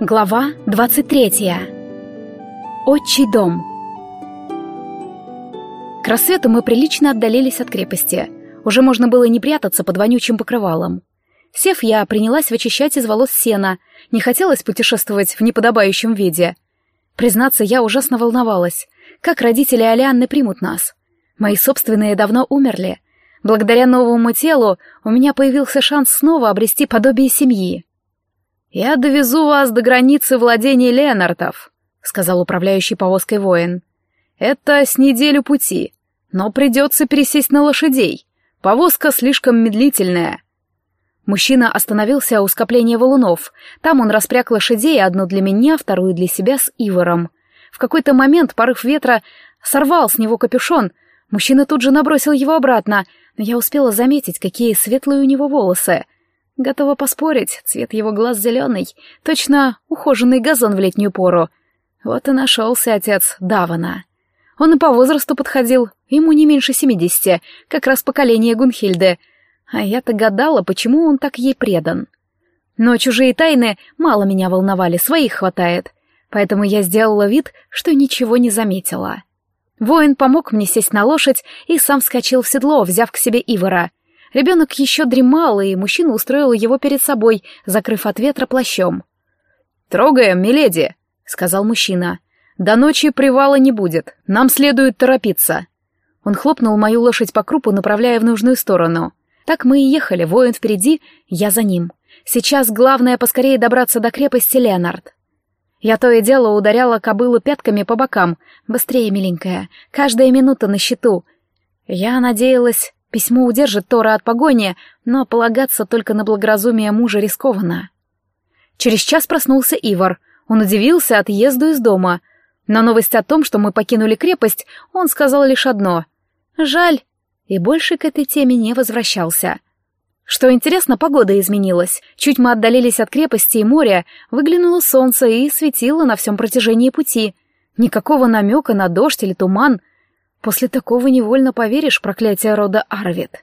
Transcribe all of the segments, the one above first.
Глава 23. Отчий дом. К рассвету мы прилично отдалились от крепости. Уже можно было не прятаться под вонючим покрывалом. Сев, я принялась вычищать из волос сена. Не хотелось путешествовать в неподобающем виде. Признаться, я ужасно волновалась. Как родители Алианны примут нас? Мои собственные давно умерли. Благодаря новому телу у меня появился шанс снова обрести подобие семьи. «Я довезу вас до границы владений Ленартов», — сказал управляющий повозкой воин. «Это с неделю пути, но придется пересесть на лошадей. Повозка слишком медлительная». Мужчина остановился у скопления валунов. Там он распряг лошадей, одну для меня, вторую для себя с Ивором. В какой-то момент порыв ветра сорвал с него капюшон. Мужчина тут же набросил его обратно — но я успела заметить, какие светлые у него волосы. Готова поспорить, цвет его глаз зеленый, точно ухоженный газон в летнюю пору. Вот и нашелся отец Давана. Он и по возрасту подходил, ему не меньше семидесяти, как раз поколение Гунхильды. А я-то гадала, почему он так ей предан. Но чужие тайны мало меня волновали, своих хватает. Поэтому я сделала вид, что ничего не заметила. Воин помог мне сесть на лошадь и сам вскочил в седло, взяв к себе Ивара. Ребенок еще дремал, и мужчина устроил его перед собой, закрыв от ветра плащом. «Трогаем, миледи», — сказал мужчина. «До ночи привала не будет, нам следует торопиться». Он хлопнул мою лошадь по крупу, направляя в нужную сторону. Так мы и ехали, воин впереди, я за ним. Сейчас главное поскорее добраться до крепости Леонард. Я то и дело ударяла кобылу пятками по бокам. Быстрее, миленькая, каждая минута на счету. Я надеялась, письмо удержит Тора от погони, но полагаться только на благоразумие мужа рискованно. Через час проснулся Ивар. Он удивился отъезду из дома. На новость о том, что мы покинули крепость, он сказал лишь одно — «Жаль», и больше к этой теме не возвращался. Что интересно, погода изменилась. Чуть мы отдалились от крепости и моря, выглянуло солнце и светило на всем протяжении пути. Никакого намека на дождь или туман. После такого невольно поверишь проклятие рода Арвид.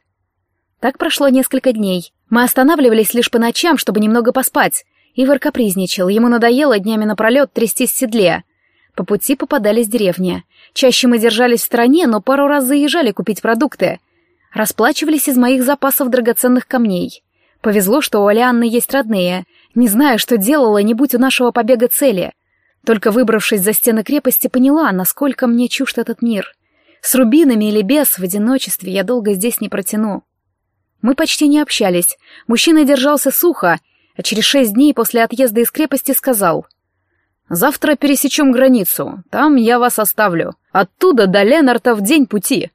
Так прошло несколько дней. Мы останавливались лишь по ночам, чтобы немного поспать. Ивар капризничал, ему надоело днями напролет трястись в седле. По пути попадались деревни. Чаще мы держались в стороне, но пару раз заезжали купить продукты — Расплачивались из моих запасов драгоценных камней. Повезло, что у Алианны есть родные. Не знаю, что делала, не будь у нашего побега цели. Только выбравшись за стены крепости, поняла, насколько мне чужд этот мир. С рубинами или без, в одиночестве я долго здесь не протяну. Мы почти не общались. Мужчина держался сухо, а через шесть дней после отъезда из крепости сказал. «Завтра пересечем границу, там я вас оставлю. Оттуда до Ленарта в день пути».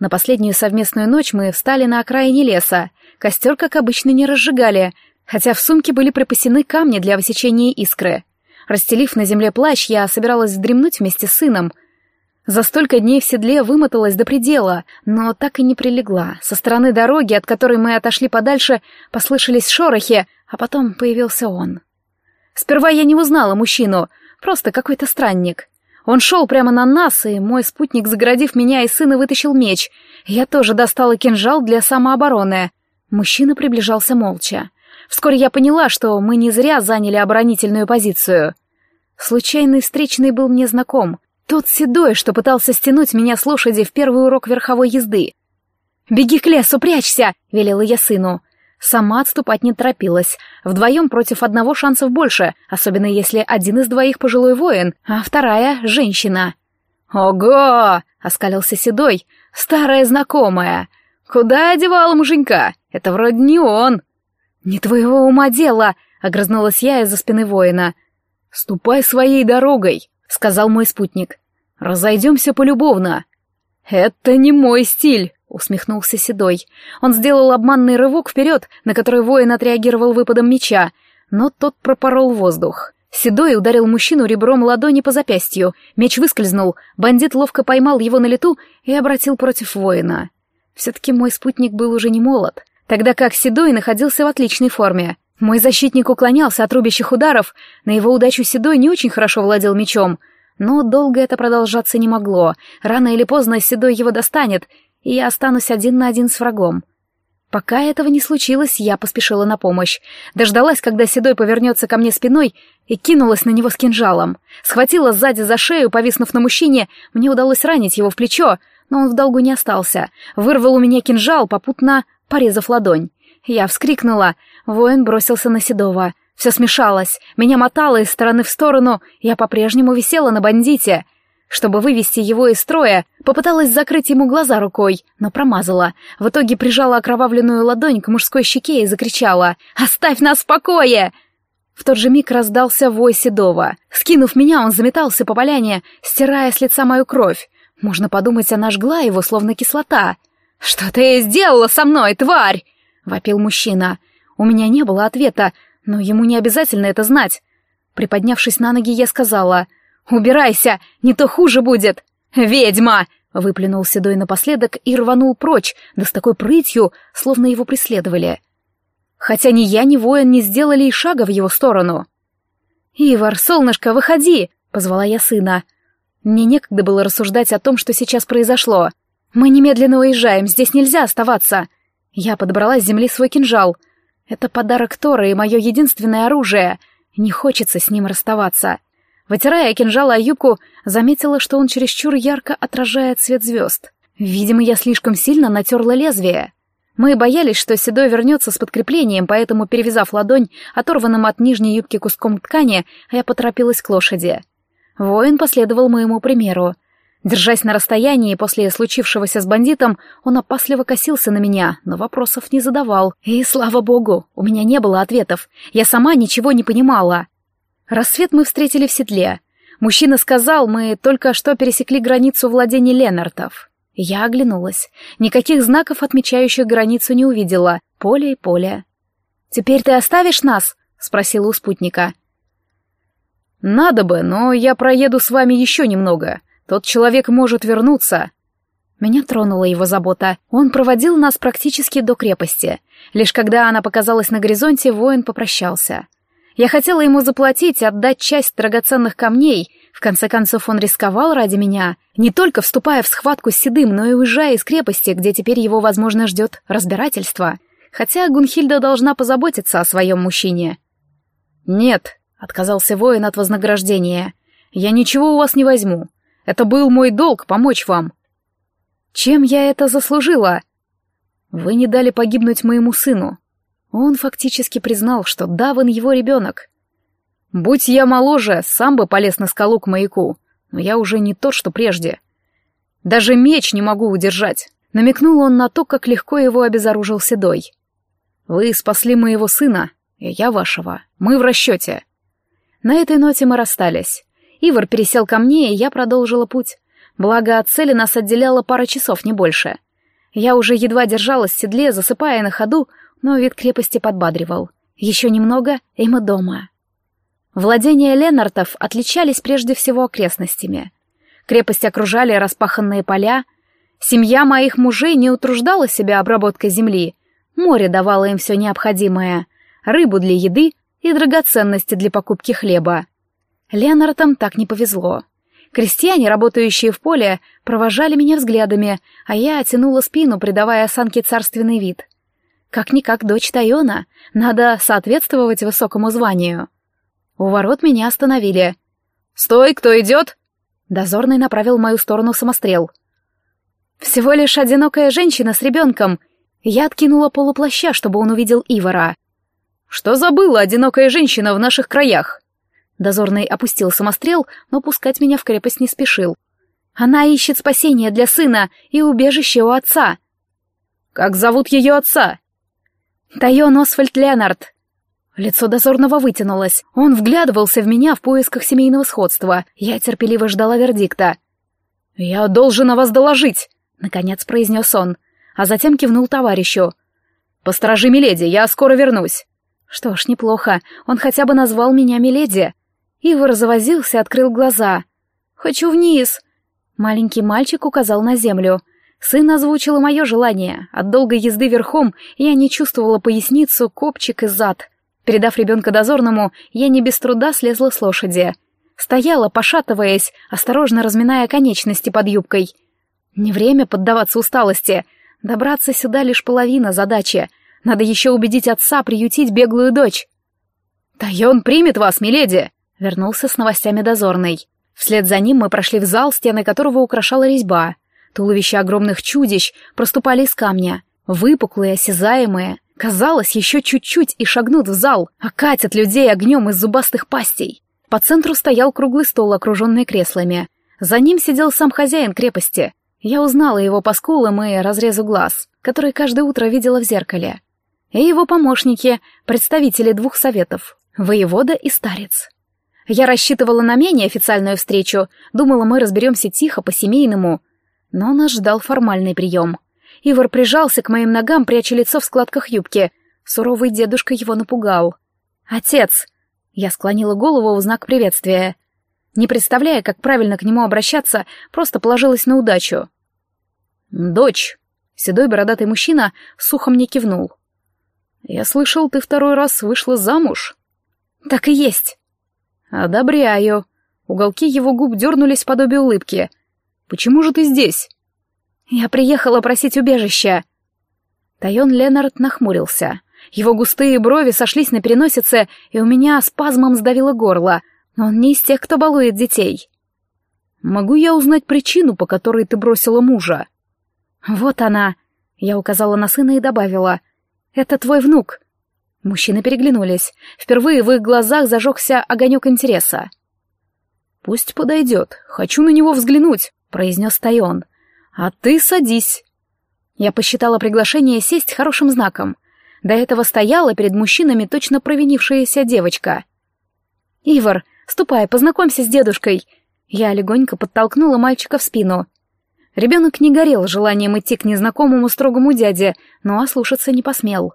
На последнюю совместную ночь мы встали на окраине леса. Костер, как обычно, не разжигали, хотя в сумке были припасены камни для высечения искры. Расстелив на земле плащ, я собиралась вздремнуть вместе с сыном. За столько дней в седле вымоталась до предела, но так и не прилегла. Со стороны дороги, от которой мы отошли подальше, послышались шорохи, а потом появился он. Сперва я не узнала мужчину, просто какой-то странник. Он шел прямо на нас, и мой спутник, загородив меня и сына, вытащил меч. Я тоже достала кинжал для самообороны. Мужчина приближался молча. Вскоре я поняла, что мы не зря заняли оборонительную позицию. Случайный встречный был мне знаком. Тот седой, что пытался стянуть меня с лошади в первый урок верховой езды. «Беги к лесу, прячься!» — велела я сыну. Сама отступать не торопилась. Вдвоем против одного шансов больше, особенно если один из двоих пожилой воин, а вторая — женщина. «Ого!» — оскалился Седой. «Старая знакомая. Куда одевала муженька? Это вроде не он». «Не твоего ума дело!» — огрызнулась я из-за спины воина. «Ступай своей дорогой», — сказал мой спутник. «Разойдемся полюбовно». «Это не мой стиль», усмехнулся Седой. Он сделал обманный рывок вперед, на который воин отреагировал выпадом меча, но тот пропорол воздух. Седой ударил мужчину ребром ладони по запястью, меч выскользнул, бандит ловко поймал его на лету и обратил против воина. Все-таки мой спутник был уже не молод, тогда как Седой находился в отличной форме. Мой защитник уклонялся от рубящих ударов, на его удачу Седой не очень хорошо владел мечом, но долго это продолжаться не могло, рано или поздно Седой его достанет, и я останусь один на один с врагом. Пока этого не случилось, я поспешила на помощь. Дождалась, когда Седой повернется ко мне спиной, и кинулась на него с кинжалом. Схватила сзади за шею, повиснув на мужчине, мне удалось ранить его в плечо, но он в долгу не остался. Вырвал у меня кинжал, попутно порезав ладонь. Я вскрикнула. Воин бросился на Седова. Все смешалось. Меня мотало из стороны в сторону. Я по-прежнему висела на бандите. Чтобы вывести его из строя, попыталась закрыть ему глаза рукой, но промазала. В итоге прижала окровавленную ладонь к мужской щеке и закричала «Оставь нас в покое!» В тот же миг раздался вой Седова. Скинув меня, он заметался по поляне, стирая с лица мою кровь. Можно подумать, она жгла его, словно кислота. «Что ты сделала со мной, тварь?» — вопил мужчина. У меня не было ответа, но ему не обязательно это знать. Приподнявшись на ноги, я сказала — «Убирайся, не то хуже будет!» «Ведьма!» — выплюнул Седой напоследок и рванул прочь, да с такой прытью, словно его преследовали. Хотя ни я, ни воин не сделали и шага в его сторону. «Ивар, солнышко, выходи!» — позвала я сына. Мне некогда было рассуждать о том, что сейчас произошло. «Мы немедленно уезжаем, здесь нельзя оставаться!» Я подобрала с земли свой кинжал. Это подарок Тора и мое единственное оружие. Не хочется с ним расставаться. Вытирая кинжал о юбку, заметила, что он чересчур ярко отражает свет звезд. Видимо, я слишком сильно натерла лезвие. Мы боялись, что Седой вернется с подкреплением, поэтому, перевязав ладонь оторванным от нижней юбки куском ткани, я поторопилась к лошади. Воин последовал моему примеру. Держась на расстоянии после случившегося с бандитом, он опасливо косился на меня, но вопросов не задавал. И, слава богу, у меня не было ответов. Я сама ничего не понимала. Рассвет мы встретили в седле. Мужчина сказал, мы только что пересекли границу владений Ленартов. Я оглянулась. Никаких знаков, отмечающих границу, не увидела. Поле и поле. «Теперь ты оставишь нас?» — спросила у спутника. «Надо бы, но я проеду с вами еще немного. Тот человек может вернуться». Меня тронула его забота. Он проводил нас практически до крепости. Лишь когда она показалась на горизонте, воин попрощался. Я хотела ему заплатить, отдать часть драгоценных камней. В конце концов, он рисковал ради меня, не только вступая в схватку с Седым, но и уезжая из крепости, где теперь его, возможно, ждет разбирательство. Хотя Гунхильда должна позаботиться о своем мужчине. «Нет», — отказался воин от вознаграждения, — «я ничего у вас не возьму. Это был мой долг помочь вам». «Чем я это заслужила?» «Вы не дали погибнуть моему сыну. Он фактически признал, что Даван его ребенок. «Будь я моложе, сам бы полез на скалу к маяку, но я уже не тот, что прежде. Даже меч не могу удержать», — намекнул он на то, как легко его обезоружил Седой. «Вы спасли моего сына, и я вашего. Мы в расчете». На этой ноте мы расстались. Ивар пересел ко мне, и я продолжила путь. Благо, от цели нас отделяло пара часов, не больше. Я уже едва держалась в седле, засыпая на ходу, но вид крепости подбадривал. Еще немного, и мы дома. Владения Ленартов отличались прежде всего окрестностями. Крепость окружали распаханные поля. Семья моих мужей не утруждала себя обработкой земли. Море давало им все необходимое. Рыбу для еды и драгоценности для покупки хлеба. Ленартам так не повезло. Крестьяне, работающие в поле, провожали меня взглядами, а я оттянула спину, придавая осанке царственный вид. Как-никак дочь Тайона, надо соответствовать высокому званию. У ворот меня остановили. «Стой, кто идет?» Дозорный направил в мою сторону самострел. «Всего лишь одинокая женщина с ребенком». Я откинула полуплаща, чтобы он увидел Ивара. «Что забыла одинокая женщина в наших краях?» Дозорный опустил самострел, но пускать меня в крепость не спешил. «Она ищет спасения для сына и убежище у отца». «Как зовут ее отца?» «Тайон Освальд Леонард!» Лицо дозорного вытянулось. Он вглядывался в меня в поисках семейного сходства. Я терпеливо ждала вердикта. «Я должен о вас доложить!» — наконец произнес он, а затем кивнул товарищу. «Посторожи, миледи, я скоро вернусь!» Что ж, неплохо, он хотя бы назвал меня миледи. Ивар завозился, открыл глаза. «Хочу вниз!» Маленький мальчик указал на землю. Сын озвучил и мое желание. От долгой езды верхом я не чувствовала поясницу, копчик и зад. Передав ребенка дозорному, я не без труда слезла с лошади. Стояла, пошатываясь, осторожно разминая конечности под юбкой. Не время поддаваться усталости. Добраться сюда лишь половина задачи. Надо еще убедить отца приютить беглую дочь. «Тайон примет вас, миледи!» — вернулся с новостями дозорный. Вслед за ним мы прошли в зал, стены которого украшала резьба. Туловища огромных чудищ проступали из камня, выпуклые, осязаемые. Казалось, еще чуть-чуть и шагнут в зал, окатят людей огнем из зубастых пастей. По центру стоял круглый стол, окруженный креслами. За ним сидел сам хозяин крепости. Я узнала его по скулам и разрезу глаз, который каждое утро видела в зеркале. И его помощники, представители двух советов — воевода и старец. Я рассчитывала на менее официальную встречу, думала, мы разберемся тихо, по-семейному. Но нас ждал формальный прием. Ивар прижался к моим ногам, пряча лицо в складках юбки. Суровый дедушка его напугал. «Отец!» Я склонила голову в знак приветствия. Не представляя, как правильно к нему обращаться, просто положилась на удачу. «Дочь!» Седой бородатый мужчина сухо мне кивнул. «Я слышал, ты второй раз вышла замуж?» «Так и есть!» «Одобряю». Уголки его губ дернулись подобие улыбки. «Почему же ты здесь?» «Я приехала просить убежища». Тайон Ленард нахмурился. Его густые брови сошлись на переносице, и у меня спазмом сдавило горло. Он не из тех, кто балует детей. «Могу я узнать причину, по которой ты бросила мужа?» «Вот она», — я указала на сына и добавила. «Это твой внук». Мужчины переглянулись. Впервые в их глазах зажегся огонек интереса. «Пусть подойдет. Хочу на него взглянуть», — произнес Тайон. «А ты садись». Я посчитала приглашение сесть хорошим знаком. До этого стояла перед мужчинами точно провинившаяся девочка. «Ивар, ступай, познакомься с дедушкой». Я легонько подтолкнула мальчика в спину. Ребенок не горел желанием идти к незнакомому строгому дяде, но ослушаться не посмел.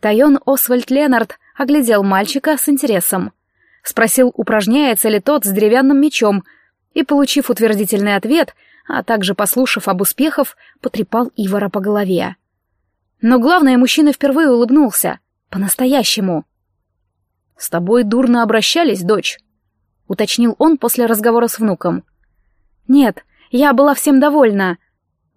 Тайон Освальд Ленард оглядел мальчика с интересом. Спросил, упражняется ли тот с деревянным мечом, и, получив утвердительный ответ, а также послушав об успехах, потрепал Ивара по голове. Но главное, мужчина впервые улыбнулся. По-настоящему. «С тобой дурно обращались, дочь?» — уточнил он после разговора с внуком. «Нет, я была всем довольна».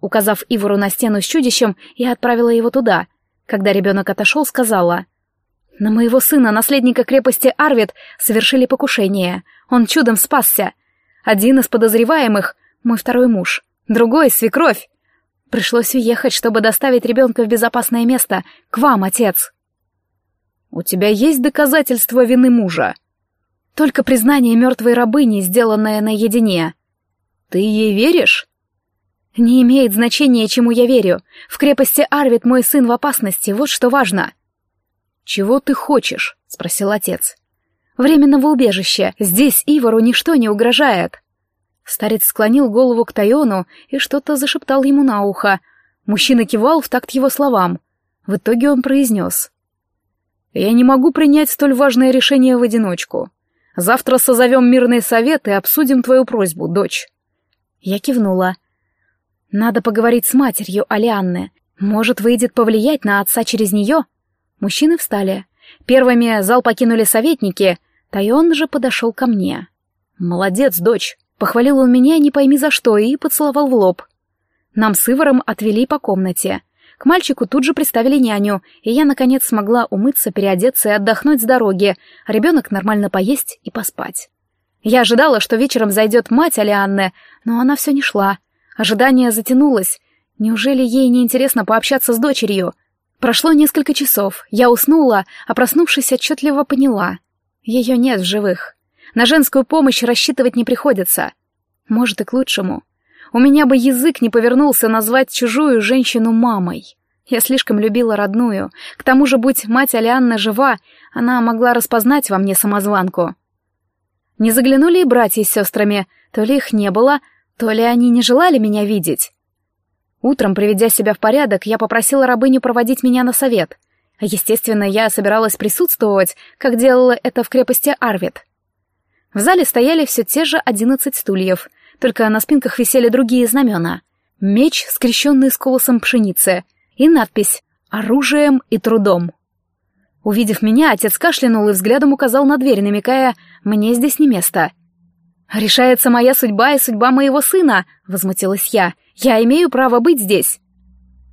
Указав Ивару на стену с чудищем, я отправила его туда — когда ребенок отошел, сказала. «На моего сына, наследника крепости Арвид, совершили покушение. Он чудом спасся. Один из подозреваемых — мой второй муж, другой — свекровь. Пришлось уехать, чтобы доставить ребенка в безопасное место, к вам, отец». «У тебя есть доказательства вины мужа?» «Только признание мертвой рабыни, сделанное наедине». «Ты ей веришь?» Не имеет значения, чему я верю. В крепости Арвид мой сын в опасности, вот что важно. Чего ты хочешь? спросил отец. Временного убежища. Здесь Ивару ничто не угрожает. Старец склонил голову к Тайону и что-то зашептал ему на ухо. Мужчина кивал в такт его словам. В итоге он произнес. «Я не могу принять столь важное решение в одиночку. Завтра созовем мирный совет и обсудим твою просьбу, дочь». Я кивнула. Надо поговорить с матерью Алианны. Может, выйдет повлиять на отца через нее? Мужчины встали. Первыми зал покинули советники. Тайон же подошел ко мне. «Молодец, дочь!» Похвалил он меня, не пойми за что, и поцеловал в лоб. Нам с Иваром отвели по комнате. К мальчику тут же приставили няню, и я, наконец, смогла умыться, переодеться и отдохнуть с дороги, а ребенок нормально поесть и поспать. Я ожидала, что вечером зайдет мать Алианны, но она все не шла. Ожидание затянулось. Неужели ей не интересно пообщаться с дочерью? Прошло несколько часов. Я уснула, а проснувшись, отчетливо поняла. Ее нет в живых. На женскую помощь рассчитывать не приходится. Может, и к лучшему. У меня бы язык не повернулся назвать чужую женщину мамой. Я слишком любила родную. К тому же, будь мать Алианна жива, она могла распознать во мне самозванку. Не заглянули и братья с сестрами, то ли их не было, то ли они не желали меня видеть? Утром, приведя себя в порядок, я попросила рабыню проводить меня на совет. Естественно, я собиралась присутствовать, как делала это в крепости Арвид. В зале стояли все те же одиннадцать стульев, только на спинках висели другие знамена. Меч, скрещенный с колосом пшеницы, и надпись «Оружием и трудом». Увидев меня, отец кашлянул и взглядом указал на дверь, намекая «Мне здесь не место». «Решается моя судьба и судьба моего сына», — возмутилась я. «Я имею право быть здесь».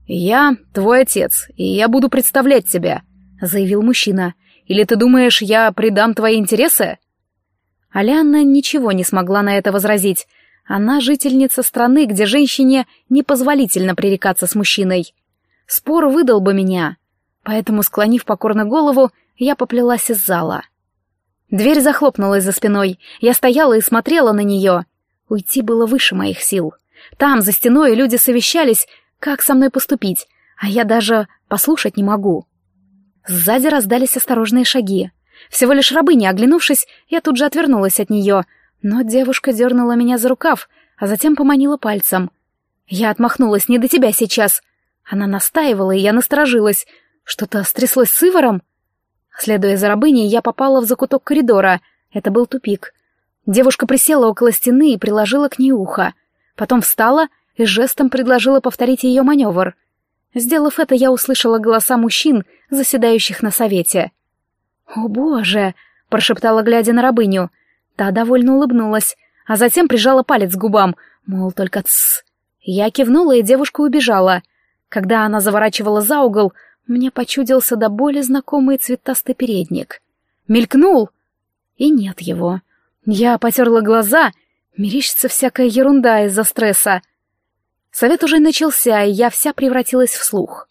«Я твой отец, и я буду представлять тебя», — заявил мужчина. «Или ты думаешь, я предам твои интересы?» Алианна ничего не смогла на это возразить. Она жительница страны, где женщине непозволительно пререкаться с мужчиной. Спор выдал бы меня. Поэтому, склонив покорно голову, я поплелась из зала. Дверь захлопнулась за спиной. Я стояла и смотрела на нее. Уйти было выше моих сил. Там, за стеной, люди совещались, как со мной поступить, а я даже послушать не могу. Сзади раздались осторожные шаги. Всего лишь рабыня, оглянувшись, я тут же отвернулась от нее, но девушка дернула меня за рукав, а затем поманила пальцем. Я отмахнулась, не до тебя сейчас. Она настаивала, и я насторожилась. Что-то стряслось с Ивором? Следуя за рабыней, я попала в закуток коридора. Это был тупик. Девушка присела около стены и приложила к ней ухо. Потом встала и жестом предложила повторить ее маневр. Сделав это, я услышала голоса мужчин, заседающих на совете. «О, боже!» — прошептала, глядя на рабыню. Та довольно улыбнулась, а затем прижала палец к губам, мол, только тссс. Я кивнула, и девушка убежала. Когда она заворачивала за угол, мне почудился до боли знакомый цветастый передник. Мелькнул, и нет его. Я потерла глаза, мерещится всякая ерунда из-за стресса. Совет уже начался, и я вся превратилась в слух.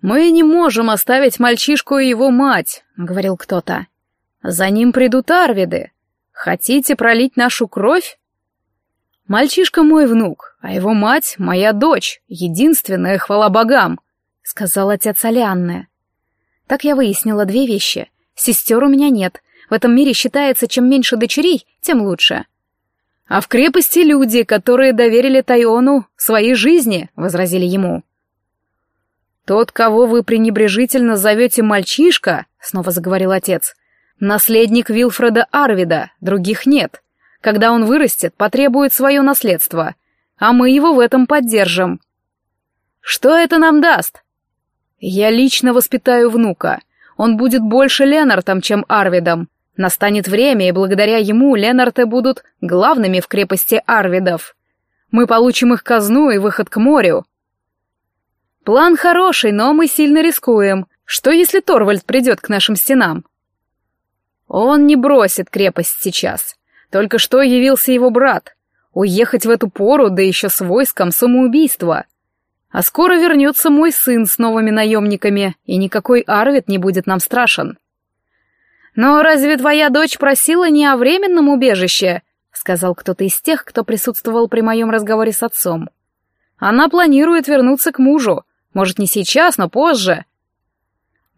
«Мы не можем оставить мальчишку и его мать», — говорил кто-то. «За ним придут арвиды. Хотите пролить нашу кровь?» «Мальчишка мой внук, а его мать — моя дочь, единственная, хвала богам», — сказал отец Алианны. Так я выяснила две вещи. Сестер у меня нет. В этом мире считается, чем меньше дочерей, тем лучше. «А в крепости люди, которые доверили Тайону своей жизни», — возразили ему. «Тот, кого вы пренебрежительно зовете мальчишка», — снова заговорил отец, — «наследник Вилфреда Арвида, других нет. Когда он вырастет, потребует свое наследство, а мы его в этом поддержим». «Что это нам даст?» «Я лично воспитаю внука. Он будет больше Ленартом, чем Арвидом. Настанет время, и благодаря ему Ленарты будут главными в крепости Арвидов. Мы получим их казну и выход к морю, План хороший, но мы сильно рискуем. Что, если Торвальд придет к нашим стенам? Он не бросит крепость сейчас. Только что явился его брат. Уехать в эту пору, да еще с войском, самоубийство. А скоро вернется мой сын с новыми наемниками, и никакой Арвид не будет нам страшен. «Но разве твоя дочь просила не о временном убежище?» — сказал кто-то из тех, кто присутствовал при моем разговоре с отцом. «Она планирует вернуться к мужу, может, не сейчас, но позже.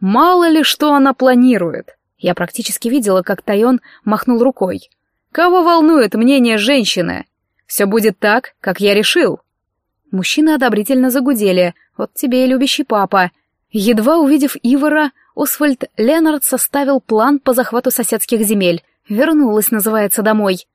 Мало ли, что она планирует. Я практически видела, как Тайон махнул рукой. Кого волнует мнение женщины? Все будет так, как я решил. Мужчины одобрительно загудели. Вот тебе и любящий папа. Едва увидев Ивара, Освальд Ленард составил план по захвату соседских земель. Вернулась, называется, домой.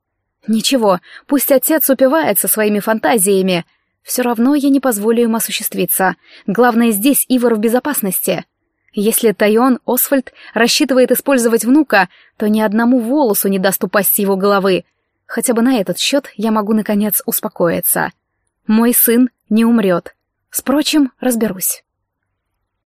Ничего, пусть отец упивается своими фантазиями, все равно я не позволю им осуществиться. Главное, здесь Ивар в безопасности. Если Тайон Освальд рассчитывает использовать внука, то ни одному волосу не даст упасть его головы. Хотя бы на этот счет я могу, наконец, успокоиться. Мой сын не умрет. Впрочем, разберусь.